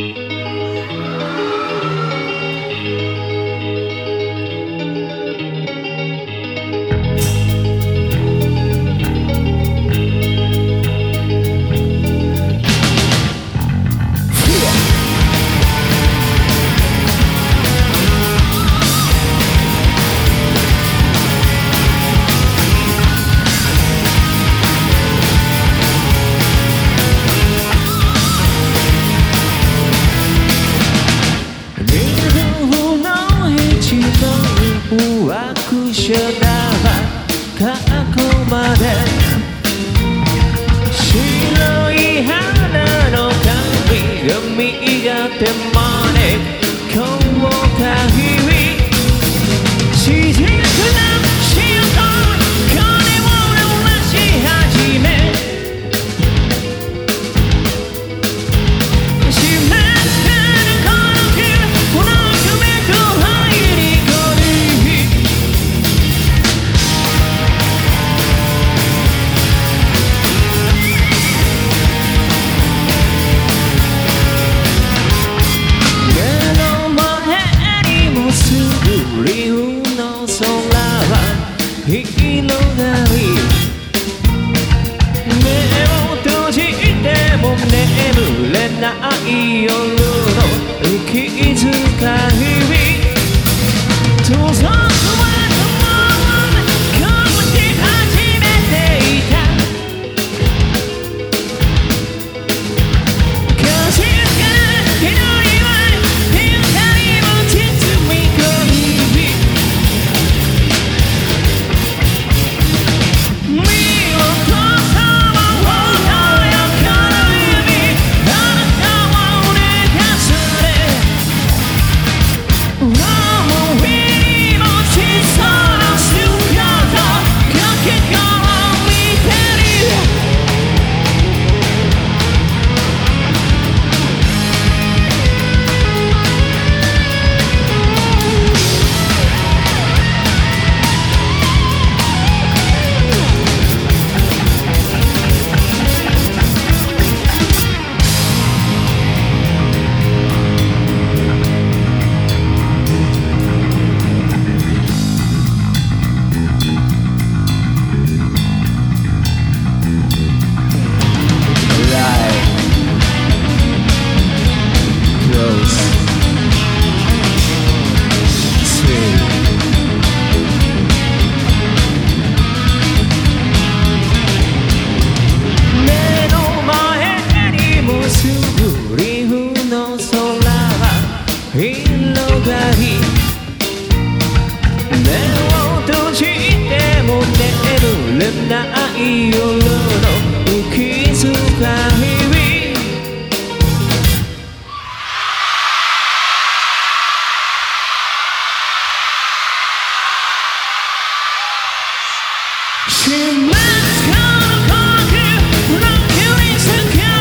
手 should have cut Too much cold, cold, cool, but I'm feeling to cold.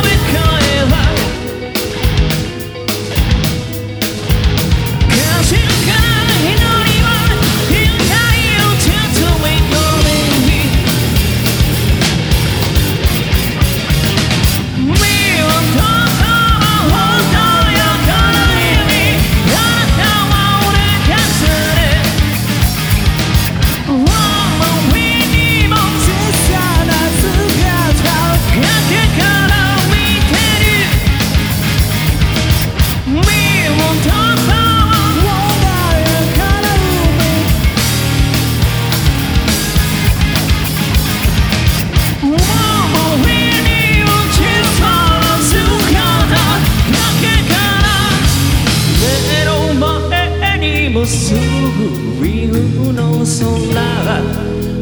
空は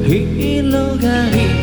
広がり